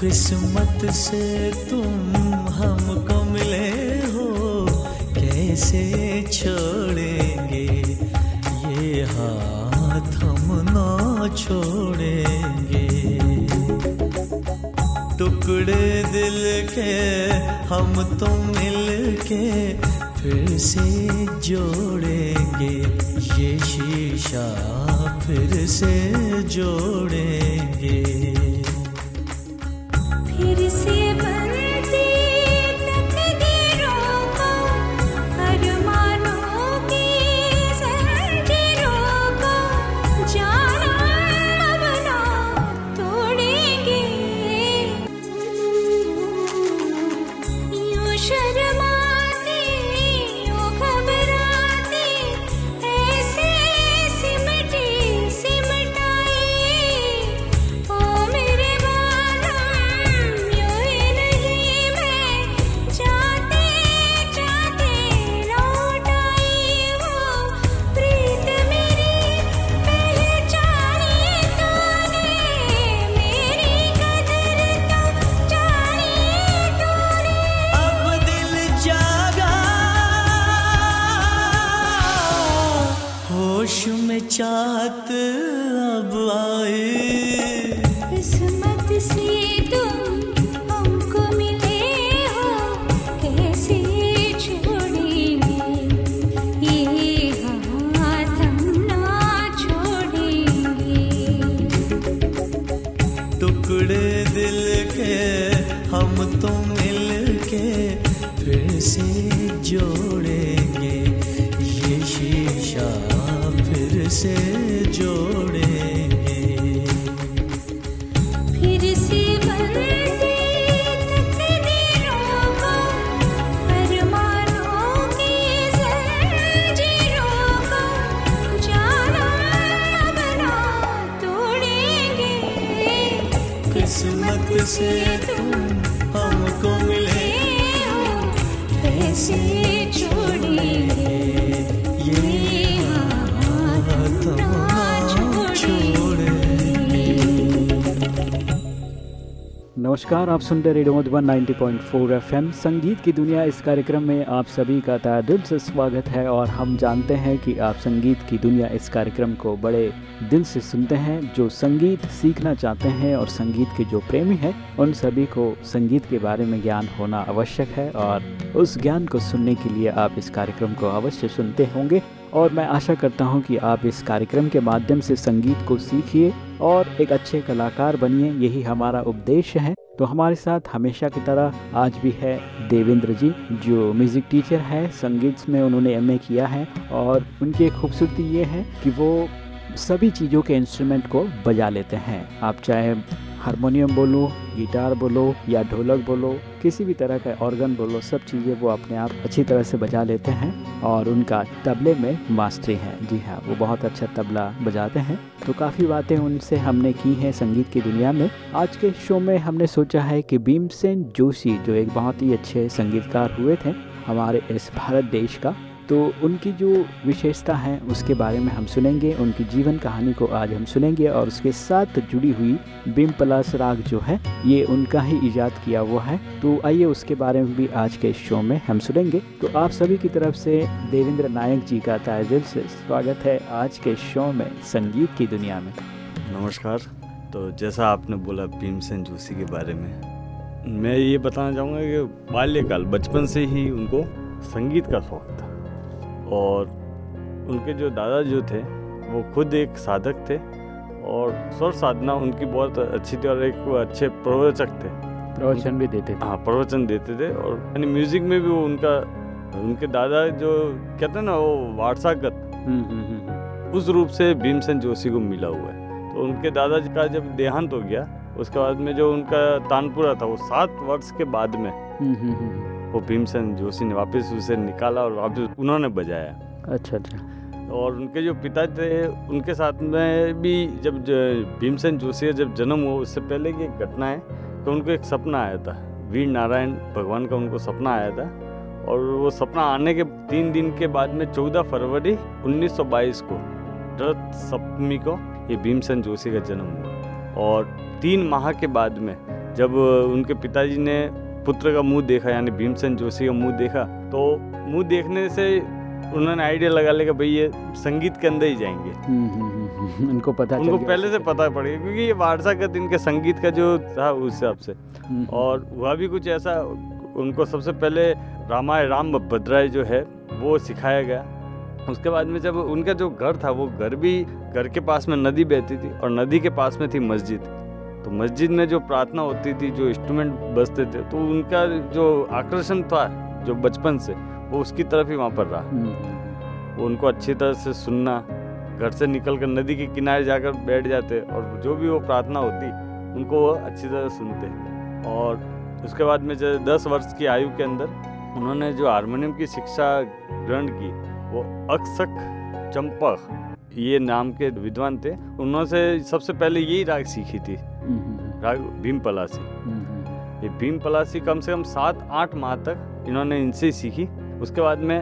किस्मत से तुम हमको मिले हो, कैसे छोड़ेंगे? ये हाथ हम ना छोड़ेंगे। टुकड़े दिल के हम तुम मिल के फिर से जोड़ेंगे। ये शीशा फिर से जोड़ेंगे। फिर से जोड़ेंगे। ये शीशा फिर से जोड़ेंगे नमस्कार, आप सुन रहे रेडियो मधुबन 90.4 एफएम। संगीत की दुनिया इस कार्यक्रम में आप सभी का तहे दिल से स्वागत है और हम जानते हैं कि आप संगीत की दुनिया इस कार्यक्रम को बड़े दिल से सुनते हैं। जो संगीत सीखना चाहते हैं और संगीत के जो प्रेमी हैं, उन सभी को संगीत के बारे में ज्ञान होना आवश्यक है और उस ज्ञान को सुनने के लिए आप इस कार्यक्रम को अवश्य सुनते होंगे। और मैं आशा करता हूँ कि आप इस कार्यक्रम के माध्यम से संगीत को सीखिए और एक अच्छे कलाकार बनिए। यही हमारा उपदेश है। तो हमारे साथ हमेशा की तरह आज भी है देवेंद्र जी, जो म्यूज़िक टीचर है, संगीत में उन्होंने एमए किया है और उनकी खूबसूरती ये है कि वो सभी चीज़ों के इंस्ट्रूमेंट को बजा लेते हैं। आप चाहे हारमोनियम बोलो, गिटार बोलो या ढोलक बोलो, किसी भी तरह का ऑर्गन बोलो, सब चीज़ें वो अपने आप अच्छी तरह से बजा लेते हैं और उनका तबले में मास्टरी है। जी हाँ वो बहुत अच्छा तबला बजाते हैं। तो काफ़ी बातें उनसे हमने की हैं संगीत की दुनिया में। आज के शो में हमने सोचा है कि भीमसेन जोशी, जो एक बहुत ही अच्छे संगीतकार हुए थे, हमारे इस भारत देश का तो उनकी जो विशेषता है, उसके बारे में हम सुनेंगे, उनकी जीवन कहानी को आज हम सुनेंगे और उसके साथ जुड़ी हुई बिम पलास राग जो है, ये उनका ही इजाद किया हुआ है। तो आइए उसके बारे में भी आज के शो में हम सुनेंगे। तो आप सभी की तरफ़ से देवेंद्र नायक जी का तहे दिल से स्वागत है आज के शो में, संगीत की दुनिया में। नमस्कार। तो जैसा आपने बोला भीमसेन जोशी के बारे में, मैं ये बताना चाहूँगा कि बाल्यकाल, बचपन से ही उनको संगीत का शौक था। और उनके जो दादा जो थे वो खुद एक साधक थे और स्वर साधना उनकी बहुत अच्छी थी और एक अच्छे प्रवचक थे। प्रवचन भी देते थे। हाँ प्रवचन देते थे और यानी म्यूज़िक में भी वो उनका उनके दादा जो कहते ना वो वारसागत हम्म, हम्म, हम्म, उस रूप से भीमसेन जोशी को मिला हुआ है। तो उनके दादाजी का जब देहांत हो गया उसके बाद में जो उनका तानपुरा था वो सात वर्ष के बाद में वो भीमसेन जोशी ने वापस उसे निकाला और वापस उन्होंने बजाया। अच्छा अच्छा। और उनके जो पिता थे उनके साथ में भी जब भीमसेन जोशी जब जन्म हुआ उससे पहले की एक घटना है तो उनको एक सपना आया था। वीर नारायण भगवान का उनको सपना आया था और वो सपना आने के तीन दिन के बाद में 14 फरवरी 1922 को रथ सप्तमी को ये भीमसेन जोशी का जन्म हुआ। और तीन माह के बाद में जब उनके पिताजी ने पुत्र का मुँह देखा यानी भीमसेन जोशी का मुँह देखा तो मुँह देखने से उन्होंने आइडिया लगा लिया कि भाई ये संगीत के अंदर ही जाएँगे। हम्म, हम्म, हम्म, उनको पता उनको पहले से पता पड़ गया क्योंकि ये वारसागत इनके संगीत का जो था उस हिसाब से। और हुआ भी कुछ ऐसा उनको सबसे पहले रामायण राम भद्राय जो है वो सिखाया गया। उसके बाद में जब उनका जो घर था वो घर भी घर के पास में नदी बहती थी और नदी के पास में थी मस्जिद। तो मस्जिद में जो प्रार्थना होती थी जो इंस्ट्रूमेंट बजते थे तो उनका जो आकर्षण था जो बचपन से वो उसकी तरफ़ ही वहाँ पर रहा। हम्म, वो उनको अच्छी तरह से सुनना घर से निकल कर नदी के किनारे जाकर बैठ जाते और जो भी वो प्रार्थना होती उनको वो अच्छी तरह सुनते। और उसके बाद में जब दस वर्ष की आयु के अंदर उन्होंने जो हारमोनियम की शिक्षा ग्रहण की वो अक्सक चंपक ये नाम के विद्वान थे। उन्होंने सबसे पहले यही राग सीखी थी। भीम पलासी। ये भीम पलासी कम से कम सात आठ माह तक इन्होंने इनसे सीखी। उसके बाद में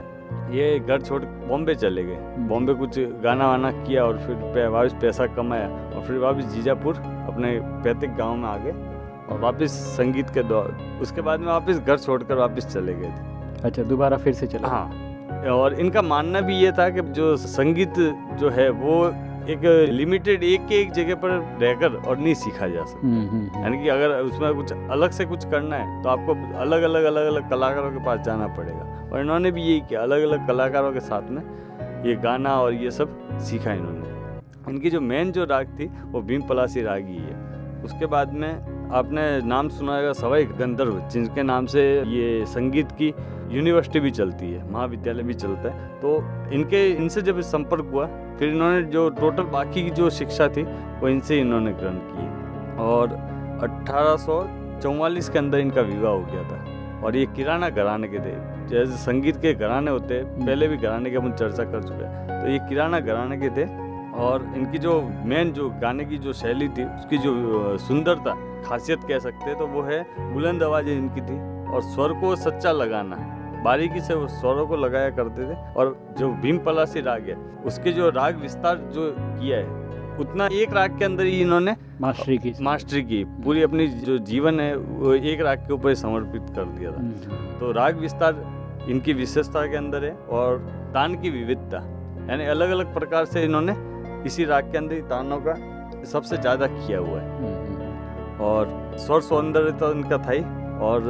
ये घर छोड़ बॉम्बे चले गए। बॉम्बे कुछ गाना वाना किया और फिर वापस पैसा कमाया और फिर वापस जीजापुर अपने पैतृक गाँव में आ गए और वापस संगीत के दौर उसके बाद में वापस घर छोड़कर वापस चले गए थे। अच्छा दोबारा फिर से चला हाँ और इनका मानना भी ये था कि जो संगीत जो है वो एक लिमिटेड एक के एक जगह पर रहकर और नहीं सीखा जा सकता। हम्म, हम्म, हम्म, यानी कि अगर उसमें कुछ अलग से कुछ करना है तो आपको अलग अलग अलग अलग कलाकारों के पास जाना पड़ेगा। और इन्होंने भी यही किया अलग अलग कलाकारों के साथ में ये गाना और ये सब सीखा इन्होंने। इनकी जो मेन जो राग थी वो भीम पलासी राग ही है। उसके बाद में आपने नाम सुना होगा सवाई गंधर्व, जिनके नाम से ये संगीत की यूनिवर्सिटी भी चलती है, महाविद्यालय भी चलता है। तो इनके, इनसे जब संपर्क हुआ, फिर इन्होंने जो टोटल बाकी की जो शिक्षा थी, वो इनसे इन्होंने ग्रहण की। और 1844 के अंदर इनका विवाह हो गया था। और ये किराना घराने के थे। जैसे संगीत के घराने होते, पहले भी घराने की अपन चर्चा कर चुके हैं। तो ये किराना घराने के थे। और इनकी जो मेन जो गाने की जो शैली थी, उसकी जो सुंदरता खासियत कह सकते हैं तो वो है बुलंद आवाज़ इनकी थी और स्वर को सच्चा लगाना। बारीकी से वो स्वरों को लगाया करते थे और जो भीम पलासी राग है उसके जो राग विस्तार जो किया है उतना एक राग के अंदर ही इन्होंने मास्टरी की। मास्टरी की। पूरी अपनी जो जीवन है वो एक राग के ऊपर समर्पित कर दिया था। हम्म, तो राग विस्तार इनकी विशेषता के अंदर है और तान की विविधता यानी अलग अलग प्रकार से इन्होंने इसी राग के अंदर ही तानों का सबसे ज़्यादा किया हुआ है। हम्म, हम्म, और स्वर सौंदर्य तो इनका था ही। और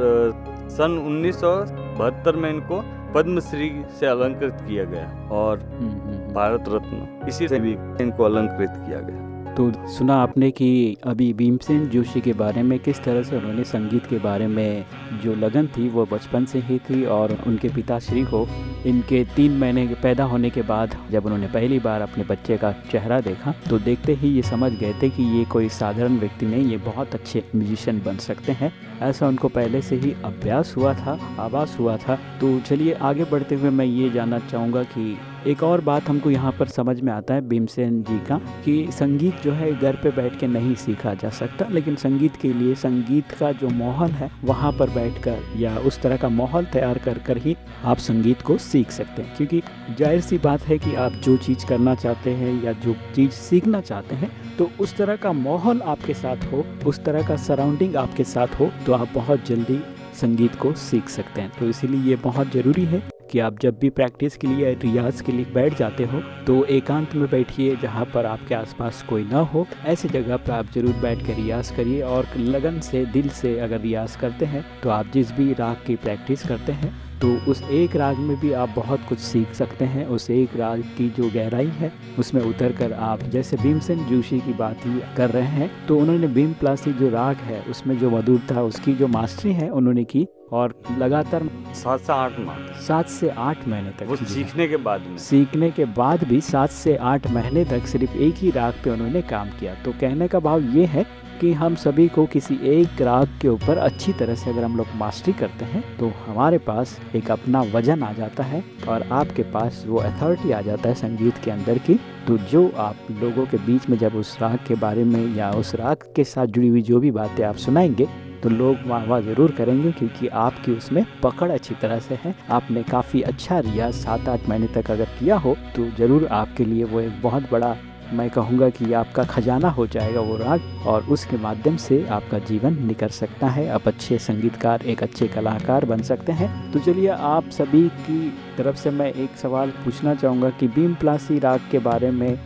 सन उन्नीस सौ बहत्तर में इनको पद्मश्री से अलंकृत किया गया और हम्म, हम्म, भारत रत्न। इसी से भी इनको अलंकृत किया गया। तो सुना आपने कि अभी भीमसेन जोशी के बारे में किस तरह से उन्होंने संगीत के बारे में जो लगन थी, वो बचपन से ही थी और उनके पिताश्री को इनके तीन महीने पैदा होने के बाद जब उन्होंने पहली बार अपने बच्चे का चेहरा देखा तो देखते ही ये समझ गए थे कि ये कोई साधारण व्यक्ति नहीं, ये बहुत अच्छे म्यूजिशियन बन सकते हैं। ऐसा उनको पहले से ही अभ्यास हुआ था आवास हुआ था। तो चलिए आगे बढ़ते हुए मैं ये जानना चाहूँगा कि एक और बात हमको यहाँ पर समझ में आता है भीमसेन जी का, कि संगीत जो है घर पे बैठ के नहीं सीखा जा सकता, लेकिन संगीत के लिए संगीत का जो माहौल है, वहाँ पर बैठकर या उस तरह का माहौल तैयार कर कर ही आप संगीत को सीख सकते हैं। क्योंकि ज़ाहिर सी बात है कि आप जो चीज़ करना चाहते हैं या जो चीज़ सीखना चाहते हैं तो उस तरह का माहौल आपके साथ हो, उस तरह का सराउंडिंग आपके साथ हो तो आप बहुत जल्दी संगीत को सीख सकते हैं। तो इसीलिए ये बहुत ज़रूरी है। कि आप जब भी प्रैक्टिस के लिए रियाज के लिए बैठ जाते हो तो एकांत में बैठिए जहाँ पर आपके आसपास कोई ना हो। ऐसी जगह पर आप ज़रूर बैठ कर रियाज करिए और लगन से, दिल से अगर रियाज करते हैं तो आप जिस भी राग की प्रैक्टिस करते हैं तो उस एक राग में भी आप बहुत कुछ सीख सकते हैं। उस एक राग की जो गहराई है उसमें उतर कर आप जैसे भीमसेन जोशी की बात ही कर रहे हैं तो उन्होंने भीम प्लासी जो राग है उसमें जो मधुर था उसकी जो मास्टरी है उन्होंने की और लगातार सात से आठ माह सात से आठ महीने तक वो सीखने के बाद में। सीखने के बाद भी सात से आठ महीने तक सिर्फ़ एक ही राग पे उन्होंने काम किया। तो कहने का भाव ये है कि हम सभी को किसी एक राग के ऊपर अच्छी तरह से अगर हम लोग मास्टरी करते हैं तो हमारे पास एक अपना वज़न आ जाता है और आपके पास वो अथॉरिटी आ जाता है संगीत के अंदर की। तो जो आप लोगों के बीच में जब उस राग के बारे में या उस राग के साथ जुड़ी हुई जो भी बातें आप सुनाएँगे तो लोग वाह वाह ज़रूर करेंगे क्योंकि आपकी उसमें पकड़ अच्छी तरह से है। आपने काफ़ी अच्छा रियाज सात आठ महीने तक अगर किया हो तो ज़रूर आपके लिए वो एक बहुत बड़ा मैं कहूँगा कि आपका खजाना हो जाएगा वो राग, और उसके माध्यम से आपका जीवन निकल सकता है। आप अच्छे संगीतकार, एक अच्छे कलाकार बन सकते हैं। तो चलिए, आप सभी की तरफ़ से मैं एक सवाल पूछना चाहूँगा कि भीम प्लासी राग के बारे में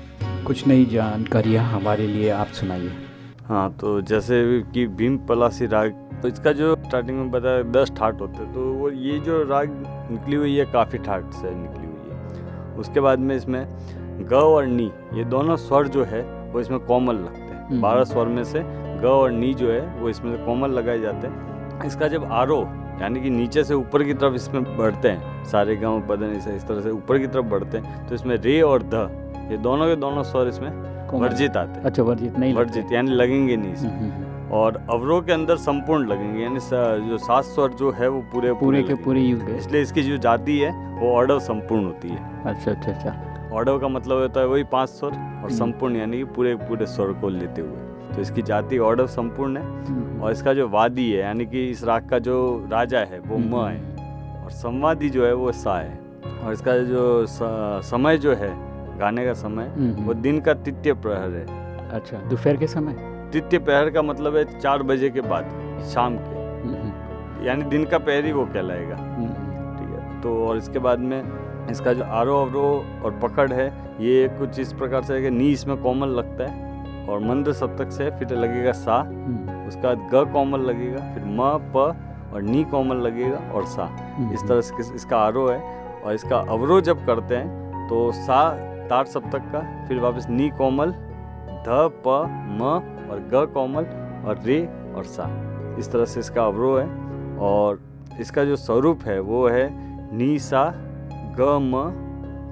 कुछ नई जानकारियाँ हमारे लिए आप सुनाइए। हाँ तो जैसे कि भीम पलासी राग तो इसका जो स्टार्टिंग में बताया, दस ठाट होते हैं तो वो ये जो राग निकली हुई है, काफ़ी ठाट से निकली हुई है। उसके बाद में इसमें ग और नी ये दोनों स्वर जो है वो इसमें कोमल लगते हैं। हम्म। बारह स्वर में से ग और नी जो है वो इसमें से कोमल लगाए जाते हैं। इसका जब आरोह यानी कि नीचे से ऊपर की तरफ़ इसमें बढ़ते हैं सारे गाँव बदन इस इस तरह से ऊपर की तरफ़ बढ़ते हैं तो इसमें रे और ध ये दोनों के दोनों स्वर इसमें वर्जित आते हैं। अच्छा वर्जित नहीं वर्जित यानी लगेंगे नहीं इसमें। हम्म, हम्म। और अवरोह के अंदर संपूर्ण लगेंगे यानी जो सात स्वर जो है वो पूरे पूरे के लगेंगे। पूरे है इसलिए इसकी जो जाति है वो ऑर्डर संपूर्ण होती है। अच्छा अच्छा अच्छा। ऑर्डर का मतलब होता है वही पाँच स्वर और। संपूर्ण यानी कि पूरे पूरे स्वर को लेते हुए। तो इसकी जाति ऑर्डर संपूर्ण है हम्म, और इसका जो वादी है यानी कि इस राग का जो राजा है वो हम्म, म है और संवादी जो है वो सा है। और इसका जो समय जो है गाने का समय हम्म, वो दिन का तृतीय प्रहर है। अच्छा दोपहर के समय? तृतीय प्रहर का मतलब है चार बजे के बाद शाम के। यानी दिन का पहर ही वो कहलाएगा। ठीक है तो और इसके बाद में इसका जो आरोह अवरोह और पकड़ है ये कुछ इस प्रकार से है कि नी इसमें कोमल लगता है और मंद सप्तक से फिर लगेगा सा। हम्म, उसका बाद ग कोमल लगेगा फिर म प और नी कोमल लगेगा और सा। हम्म, इस तरह से इसका आरोह है और इसका अवरोह जब करते हैं तो सा तार सप्तक का फिर वापस नी कोमल ध प म और ग कोमल और रे और सा। इस तरह से इसका अवरोह है और इसका जो स्वरूप है वो है नी सा ग म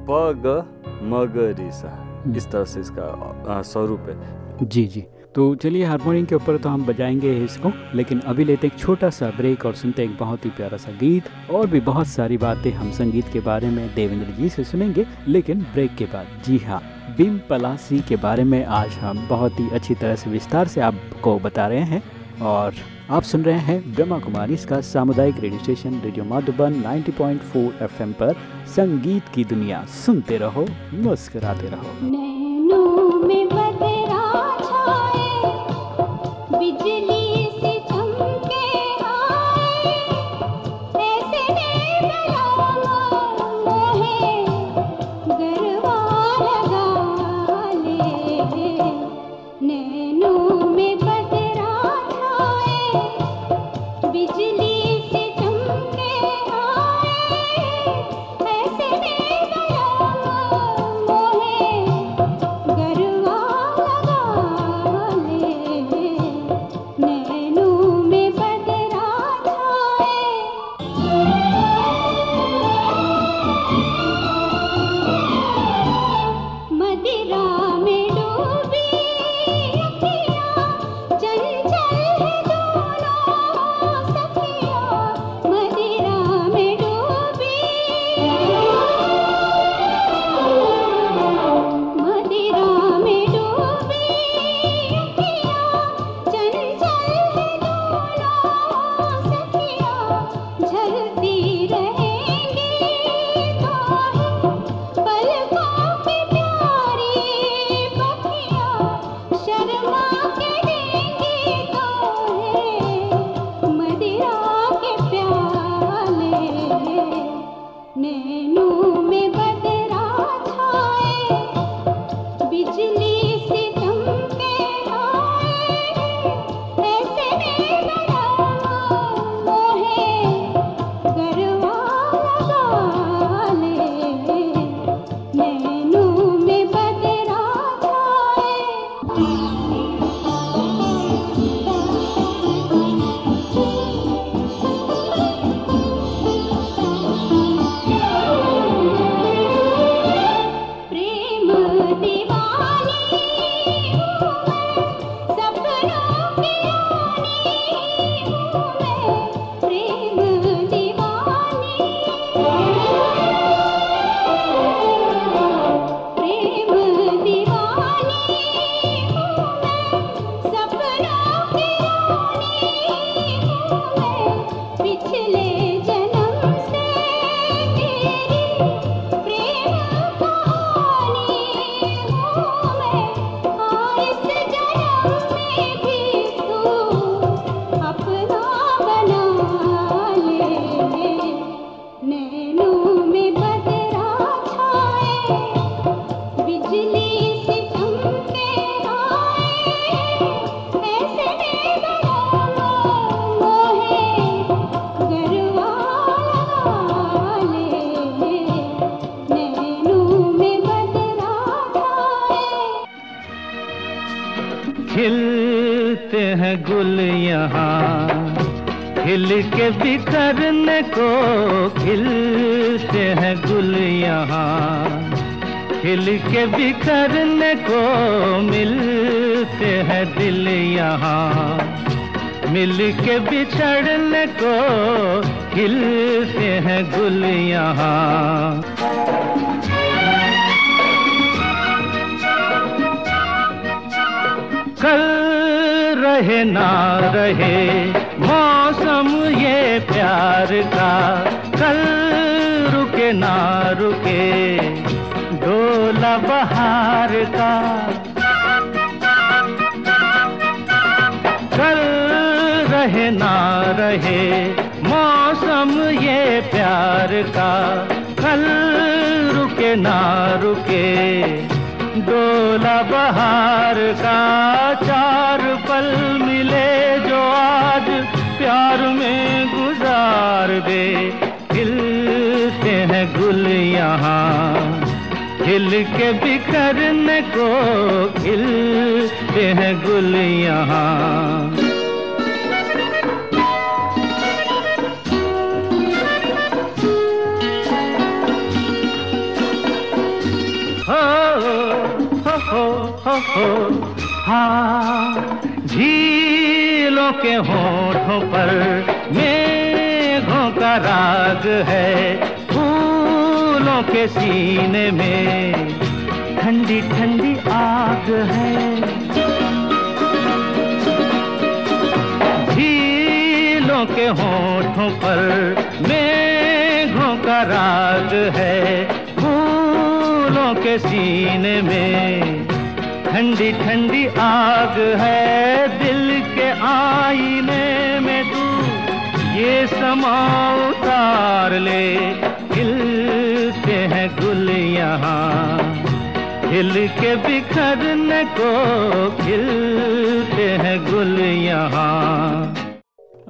प ग म ग रे सा इस तरह से इसका स्वरूप है। जी जी। तो चलिए हारमोनियम के ऊपर तो हम बजाएँगे इसको लेकिन अभी लेते एक छोटा सा ब्रेक और सुनते एक बहुत ही प्यारा सा गीत और भी बहुत सारी बातें हम संगीत के बारे में देवेंद्र जी से सुनेंगे लेकिन ब्रेक के बाद। जी हाँ बिम पलासी के बारे में आज हम बहुत ही अच्छी तरह से विस्तार से आपको बता रहे हैं और आप सुन रहे हैं ब्रह्मा कुमारी, इसका सामुदायिक radio station, radio Madhuban 90.4 FM पर संगीत की दुनिया। सुनते रहो, मुस्कराते रहो। खिल के बिखरने को खिलते हैं गुल यहाँ। खिल के बिखरने को मिलते हैं दिल यहाँ। मिल के बिछड़ने को खिलते हैं गुल यहाँ। कल रहे ना रहे प्यार का, कल रुके ना रुके, डोला बहार का। कल रहे ना रहे, मौसम ये प्यार का, कल रुके ना रुके, डोला बहार का। चार पल मिले जो आज प्यार में गुजार दे। खिलते हैं गुल यहाँ। खिल के बिखरने को खिलते हैं गुल यहाँ। हो हो हो हो हो। झीलों के होठों पर मेघों का राग है। फूलों के सीने में ठंडी ठंडी आग है। झीलों के होठों पर मेघों का राग है। फूलों के सीने में ठंडी ठंडी आग है। दिल आईने में तू ये समा उतार ले। खिलते हैं गुल यहाँ। खिल के बिखरने को खिलते हैं गुल यहाँ।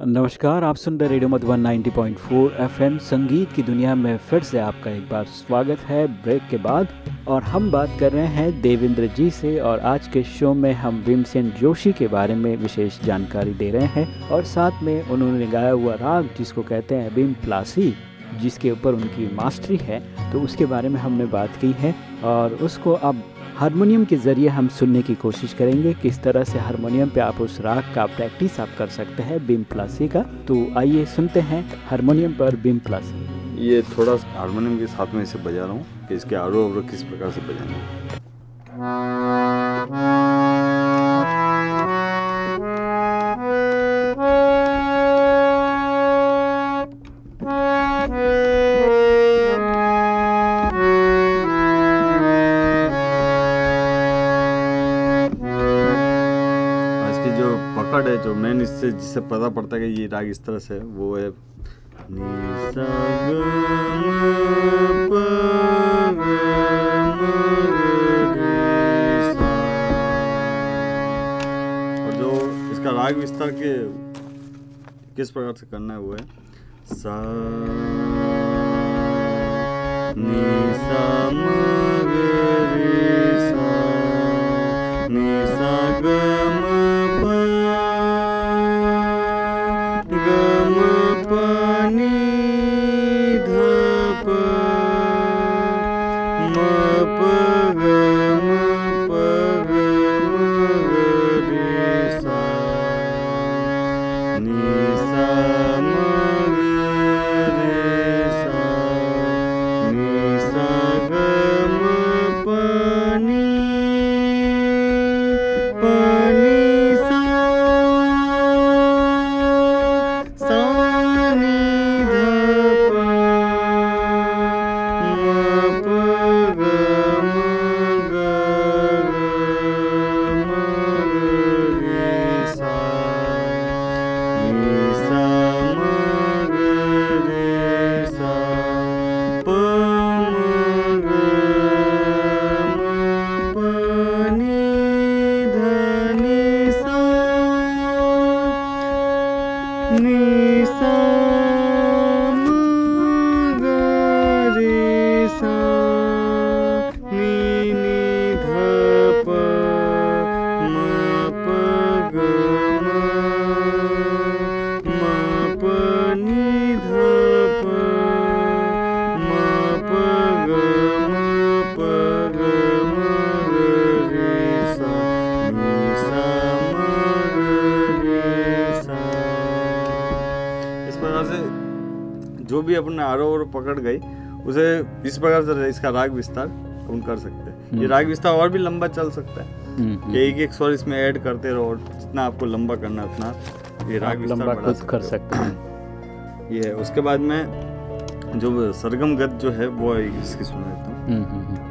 नमस्कार, आप सुन रहे रेडियो मधुबन 90.4 एफएम। संगीत की दुनिया में फिर से आपका एक बार स्वागत है ब्रेक के बाद। और हम बात कर रहे हैं देवेंद्र जी से और आज के शो में हम भीमसेन जोशी के बारे में विशेष जानकारी दे रहे हैं। और साथ में उन्होंने गाया हुआ राग, जिसको कहते हैं भीम प्लासी, जिसके ऊपर उनकी मास्टरी है। तो उसके बारे में हमने बात की है और उसको अब हारमोनियम के ज़रिए हम सुनने की कोशिश करेंगे किस तरह से हारमोनियम पे आप उस राग का प्रैक्टिस आप कर सकते हैं बिम प्लासी का। तो आइए सुनते हैं हारमोनियम पर बिम प्लासी। ये थोड़ा हारमोनियम के साथ में इसे बजा रहा हूँ कि इसके आरो किस प्रकार से बजाना जो मेन इससे जिससे पता पड़ता है कि ये राग इस तरह से है, वो है। और जो इसका राग विस्तार के किस प्रकार से करना है, वो है, सा, नि, सा पकड़ गई उसे इस प्रकार से इसका राग विस्तार हम कर सकते हैं। ये हम्म। राग विस्तार और भी लंबा चल सकता है। हम्म, हम्म। कि एक एक स्वर इसमें ऐड करते रहो और जितना आपको लंबा करना उतना ये राग विस्तार लंबा बढ़ा खुद कर सकते हैं। ये है उसके बाद में जो सरगम गत जो है वो इसकी सुना देता हूँ।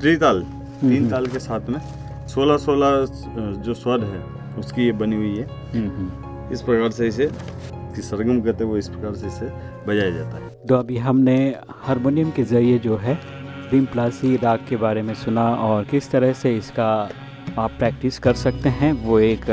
त्रिताल तीन हम्म। ताल के साथ में सोलह सोलह जो स्वर है उसकी ये बनी हुई है हम्म, हम्म। इस प्रकार से इसे की सरगम कहते हैं वो इस प्रकार से इसे बजाया जाता है तो अभी हमने हारमोनियम के ज़रिए जो है भीम प्लासी राग के बारे में सुना और किस तरह से इसका आप प्रैक्टिस कर सकते हैं वो एक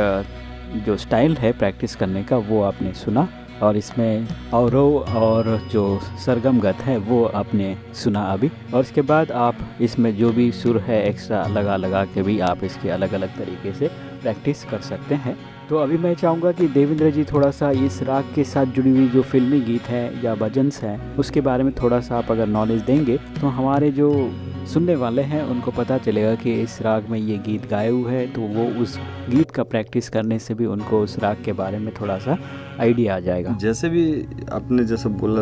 जो स्टाइल है प्रैक्टिस करने का वो आपने सुना और इसमें औरव और जो सरगम गत है, वो आपने सुना अभी। और इसके बाद आप इसमें जो भी सुर है एक्स्ट्रा लगा लगा के भी आप इसके अलग अलग तरीके से प्रैक्टिस कर सकते हैं। तो अभी मैं चाहूँगा कि देवेंद्र जी थोड़ा सा इस राग के साथ जुड़ी हुई जो फिल्मी गीत है या भजन्स हैं, उसके बारे में थोड़ा सा आप अगर नॉलेज देंगे तो हमारे जो सुनने वाले हैं उनको पता चलेगा कि इस राग में ये गीत गाए हुए है तो वो उस गीत का प्रैक्टिस करने से भी उनको उस राग के बारे में थोड़ा सा आइडिया आ जाएगा। जैसे भी आपने जैसे बोला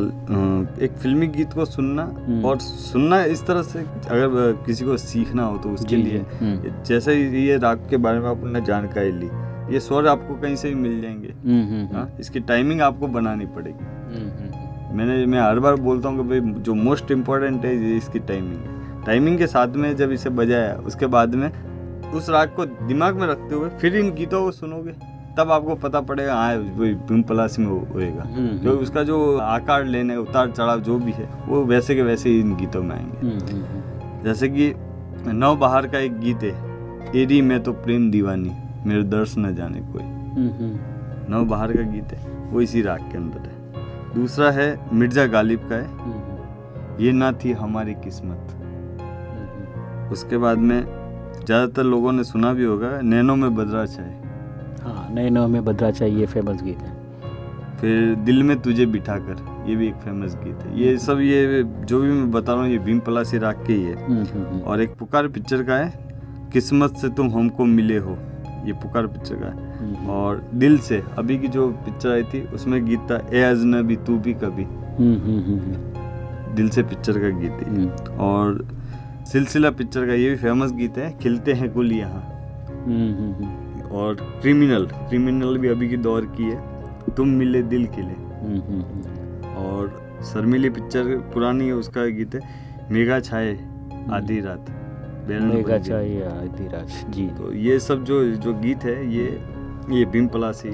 एक फिल्मी गीत को सुनना हम्म। और सुनना इस तरह से अगर किसी को सीखना हो तो उसके लिए। हम्म। जैसे ये राग के बारे में आपने जानकारी ली ये स्वर आपको कहीं से भी मिल जाएँगे। हम्म, हाँ इसकी टाइमिंग आपको बनानी पड़ेगी। मैंने मैं हर बार बोलता हूँ कि भाई जो मोस्ट इम्पोर्टेंट है इसकी टाइमिंग है। टाइमिंग के साथ में जब इसे बजाया उसके बाद में उस राग को दिमाग में रखते हुए फिर इन गीतों को सुनोगे तब आपको पता पड़ेगा हाँ वही भीम पलासी में होएगा। हम्म, जो उसका जो आकार लेने उतार चढ़ाव जो भी है वो वैसे के वैसे ही इन गीतों में आएँगे। हम्म, हम्म, हम्म। जैसे कि नव बहार का एक गीत है एरी में तो प्रेम दीवानी मेरे दर्श न जाने कोई। हम्म, हम्म, नव बहार का गीत है वो इसी राग के अंदर है। दूसरा है मिर्ज़ा गालिब का है हम्म, ये ना थी हमारी किस्मत। हम्म, उसके बाद में ज़्यादातर लोगों ने सुना भी होगा नैनो में बदरा चाहे हाँ नए नौ में बदरा चाहिए फ़ेमस गीत है। फिर दिल में तुझे बिठा कर ये भी एक फ़ेमस गीत है। ये सब ये जो भी मैं बता रहा हूँ ये भीम पलासी राग के ही है। हम्म, हम्म, हम्म। और एक पुकार पिक्चर का है किस्मत से तुम हमको मिले हो। ये पुकार पिक्चर का है। और दिल से अभी की जो पिक्चर आई थी उसमें गीत था ए अजनबी तू भी कभी। दिल से पिक्चर का गीत है और सिलसिला पिक्चर का ये भी फ़ेमस गीत है खिलते हैं गुल यहाँ। हम्म, हम्म, हम्म, और क्रिमिनल क्रिमिनल भी अभी की दौर की है तुम मिले दिल के लिए। और शर्मिली पिक्चर पुरानी है उसका गीत है मेघा छाए आधी रात। मेघा छाए आदि राज जी। तो ये सब जो जो गीत है ये ये भीम पलासी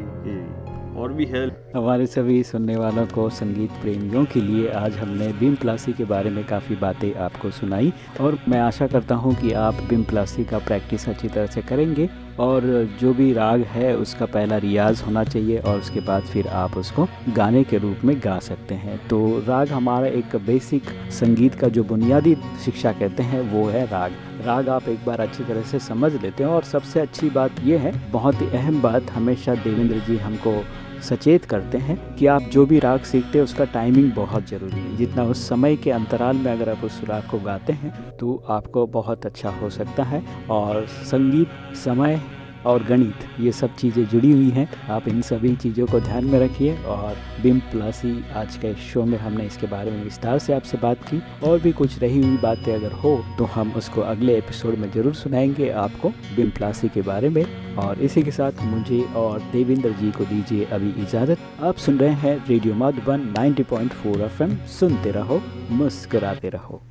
और भी है। हमारे सभी सुनने वालों को संगीत प्रेमियों के लिए आज हमने बिम प्लासी के बारे में काफ़ी बातें आपको सुनाई और मैं आशा करता हूँ कि आप बिम प्लासी का प्रैक्टिस अच्छी तरह से करेंगे और जो भी राग है उसका पहला रियाज होना चाहिए और उसके बाद फिर आप उसको गाने के रूप में गा सकते हैं। तो राग हमारा एक बेसिक संगीत का जो बुनियादी शिक्षा कहते हैं वो है राग। राग आप एक बार अच्छी तरह से समझ लेते हैं और सबसे अच्छी बात यह है, बहुत ही अहम बात हमेशा देवेंद्र जी हमको सचेत करते हैं कि आप जो भी राग सीखते हैं, उसका टाइमिंग बहुत ज़रूरी है। जितना उस समय के अंतराल में अगर आप उस राग को गाते हैं तो आपको बहुत अच्छा हो सकता है। और संगीत समय और गणित, ये सब चीज़ें जुड़ी हुई हैं। आप इन सभी चीज़ों को ध्यान में रखिए और बिम प्लस ही आज के शो में हमने इसके बारे में विस्तार से आपसे बात की। और भी कुछ रही हुई बातें अगर हो तो हम उसको अगले एपिसोड में ज़रूर सुनाएँगे आपको बिम प्लासी के बारे में। और इसी के साथ मुझे और देवेंद्र जी को दीजिए अभी इजाज़त। आप सुन रहे हैं रेडियो मधुबन 90.4 एफएम। सुनते रहो, मुस्कुराते रहो।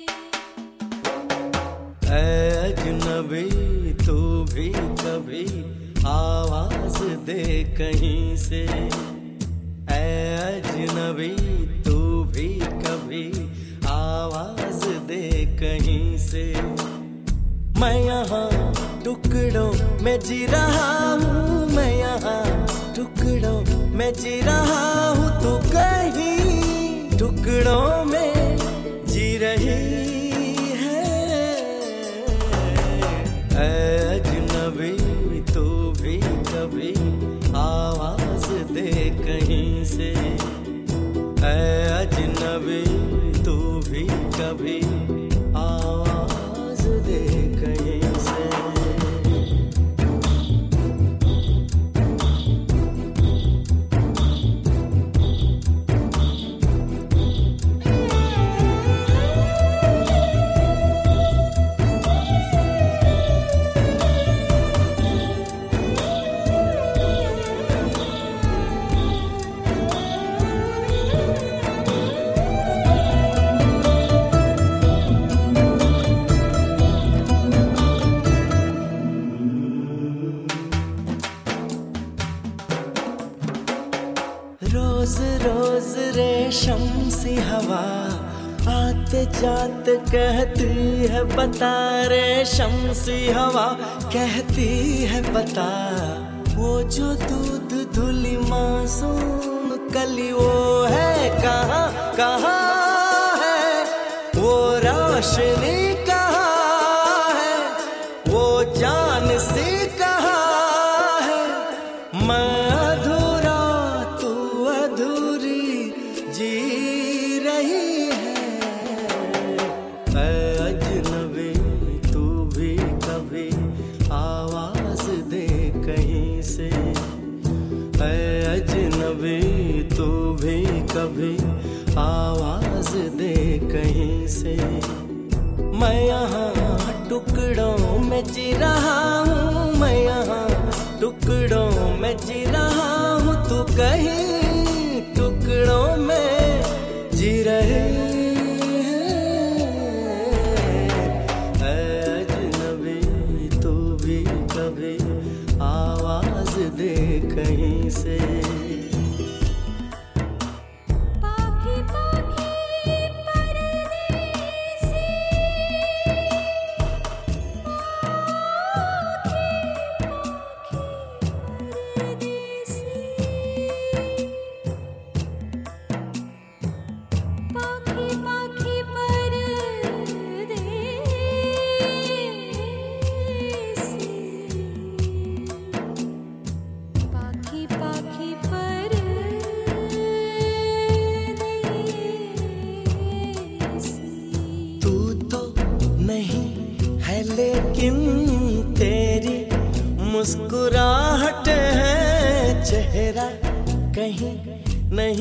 तू भी कभी आवाज़ दे कहीं से। ऐ अजनबी, तू भी कभी आवाज़ दे कहीं से। मैं यहाँ टुकड़ों में जी रहा हूँ, मैं यहाँ टुकड़ों में जी रहा हूँ, तू कहीं टुकड़ों में जी रही। जाते कहती है बता रे, शमसी हवा कहती है बता वो जो दूध धुली मासूम कली, वो है कहाँ कहाँ है? वो रोशनी में जी रहा हूँ मैं यहाँ। टुकड़ों में जी रहा हूँ तू कहीं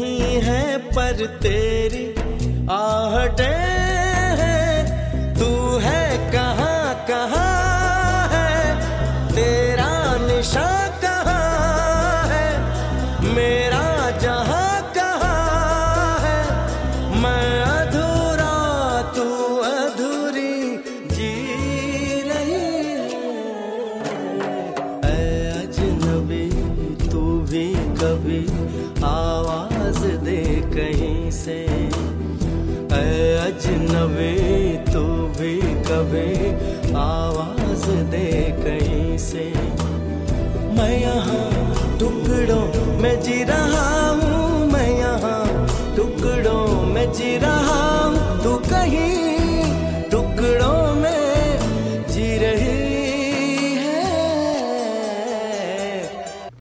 नहीं है पर तेरी आहटे